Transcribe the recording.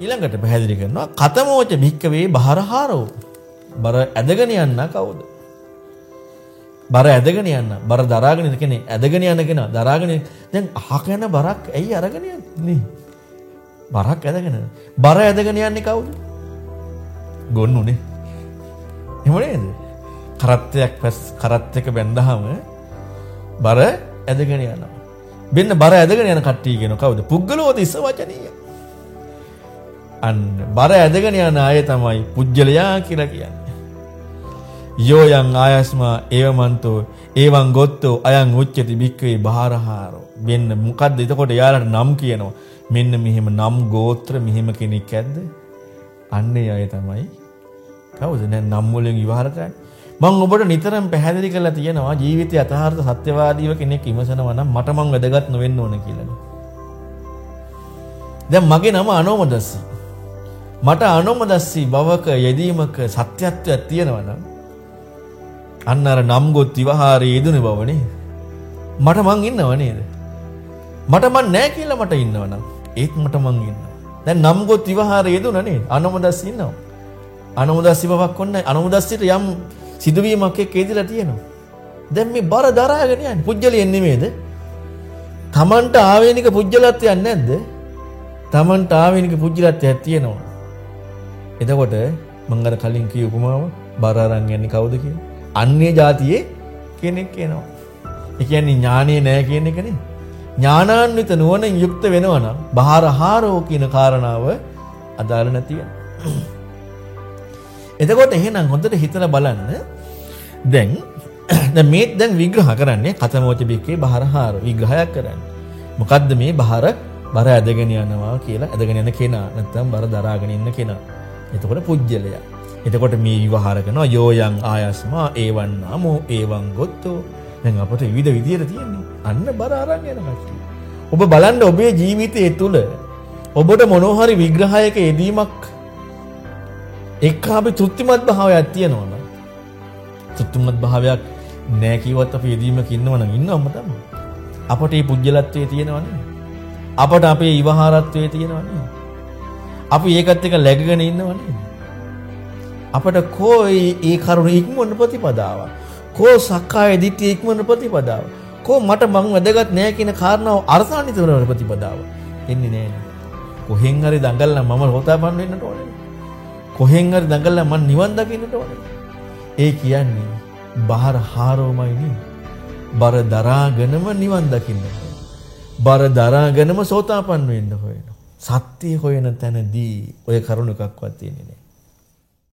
ඊළඟට පැහැදිලි කරනවා කතමෝච භික්කවේ බහරහාරෝ. බර ඇදගෙන යන්න කවුද? බර ඇදගෙන යන්න. බර දරාගෙන ඉන්න කෙනෙක් ඇදගෙන යන කෙනා දරාගෙන දැන් අහක යන බරක් ඇයි අරගෙන යන්නේ? බරක් ඇදගෙන. බර ඇදගෙන යන්නේ කවුද? ගොන්නුනේ. එහෙම නේද? කරත්තයක් පැස් කරත් එක බැඳහම බර ඇදගෙන යනවා. බෙන්න බර ඇදගෙන යන කට්ටිය කියන කවුද? පුද්ගලෝදිස වචනීය. අන්න බර ඇදගෙන යන අය තමයි පුජ්‍යලයා කියලා කියන්නේ. යෝයන් ආයස්මා ඒවමන්තෝ ඒවන් ගොත්තෝ අයන් උච්චති බික්කවේ බාරහාරෝ. මෙන්න මොකද්ද එතකොට යාලට නම් කියනවා. මෙන්න මෙහෙම නම් ගෝත්‍ර මෙහෙම කෙනෙක් ඇද්ද? අන්නේ අය තමයි කවුද දැන් නම් වලින් විවහාර කරන්නේ? මම ඔබට නිතරම පැහැදිලි කරලා තියෙනවා ජීවිතය යථාර්ථ සත්‍යවාදීව කෙනෙක් විමසනවා නම් මට මං වැදගත් නොවෙන්න ඕන කියලා. දැන් මගේ නම අනෝමදස්සී. මට අනෝමදස්සී බවක යෙදීමක සත්‍යත්වයක් තියෙනවා නම් අන්න අර නම් ගොත් විවහාරයේ යෙදුනේ බවනේ. මට මං ඉන්නව නේද? මට මං නැහැ කියලා මට ඉන්නවනම් ඒත් මට මං ඉන්නවා. දැන් නම් ගොත් විවහාරයේ යෙදුණා නේද? අනෝමදස්සී ඉන්නවා. අනෝමදස්සී බවක් ඔන්න අනෝමදස්සීට යම් සිදුවීමක් එක්ක එදිලා තියෙනවා. දැන් මේ බර දරාගෙන යන්නේ පුජ්‍යලියෙන් නෙමෙයිද? Tamanට ආවේනික පුජ්‍යලත්වයක් නැද්ද? Tamanට ආවේනික පුජ්‍යලත්වයක් තියෙනවා. එතකොට මම අර කලින් කිව්ව උපමාව බර අරන් යන්නේ කවුද කියලා? අන්නේ જાතියේ කෙනෙක් එනවා. ඒ කියන්නේ ඥානෙ නෑ කියන එක නේ. ඥානාන්විත නුවණින් යුක්ත වෙනවා නම් බහාරහාරෝ කියන කාරණාව අදාළ නැති වෙනවා. එතකොට එහෙනම් හොඳට හිතලා බලන්න දැන් දැන් මේ දැන් විග්‍රහ කරන්නේ කතමෝච බික්කේ බහරහාර විග්‍රහයක් කරන්නේ. මොකද්ද මේ බහර බර ඇදගෙන යනවා කියලා ඇදගෙන යන කෙනා නැත්නම් බර දරාගෙන ඉන්න කෙනා. එතකොට පුජ්‍යලයා. එතකොට මේ විවහාර කරනවා යෝයන් ආයස්මා ඒවන් නාමෝ ඒවන් ගොත්තෝ. දැන් අපට විවිධ විදියට තියෙන්නේ. අන්න බර අරන් යන කට්ටිය. ඔබ බලන්න ඔබේ ජීවිතයේ තුල ඔබට මොනවා හරි විග්‍රහයක යෙදීමක් එක්ක අපි තෘප්තිමත් භාවයක් තියෙනවා නම් තෘප්තිමත් භාවයක් නැහැ කිව්වත් අපි යෙදීමක ඉන්නවා නම් ඉන්නවම තමයි. අපට මේ පුජ්‍යලත්වයේ තියෙනවනේ. අපට අපේ ඉවහාරත්වයේ තියෙනවනේ. අපි ඒකත් එක්ක läගගෙන ඉන්නවනේ. අපට කෝ ඒ කරුණ ඉක්මවන ප්‍රතිපදාව. කෝ සක්කාය දිට්ඨිය ඉක්මවන ප්‍රතිපදාව. කෝ මට මං වැදගත් නෑ කියන කාරණාව අර්ථාන්විත කරන ප්‍රතිපදාව. එන්නේ නෑනේ. කොහෙන් හරි දඟලලා මම හොතාපන්න වෙන්නට ඕනේ. කොහෙන් හරි දඟලලා මං නිවන් දකින්නට ඕනේ. ඒ කියන්නේ බහර හාරෝමයි නේ. බර දරාගෙනම නිවන් දකින්න බර දරාගෙනම සෝතාපන්න වෙන්න හොයනවා. සත්‍ය හොයන තැනදී ඔය කරුණ එකක්වත් තියෙන්නේ නෑ.